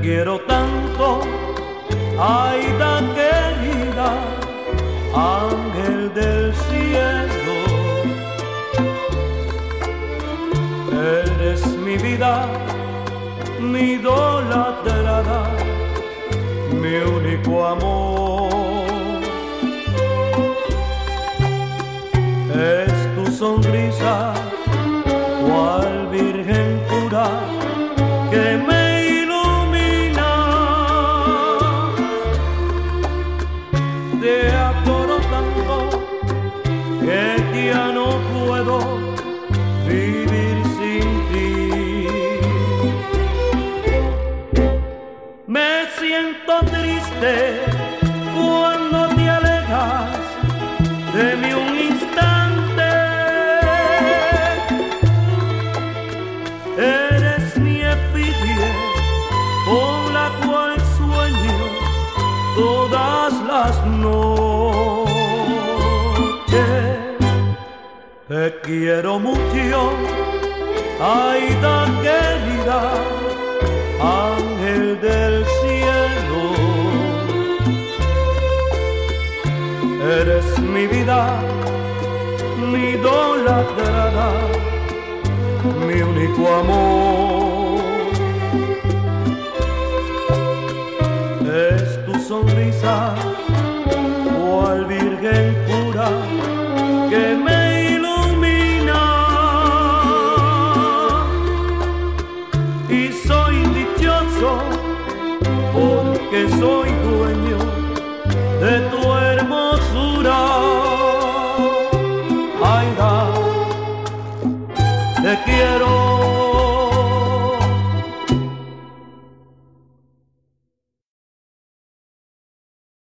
quiero tanto, Aida querida, ángel del cielo. Eres mi vida, mi idolatrada, mi único amor. Es tu sonrisa, cual virgen pura que me ya no puedo vivir sin ti. Me siento triste cuando te alejas de mí un instante. Eres mi efigie con la cual sueño todas las noches. Quiero mucho, Aida querida, ángel del cielo. Eres mi vida, mi idolatrada, mi único amor. Es tu sonrisa, cual virgen pura, porque soy dueño de tu hermosura. Aida, te quiero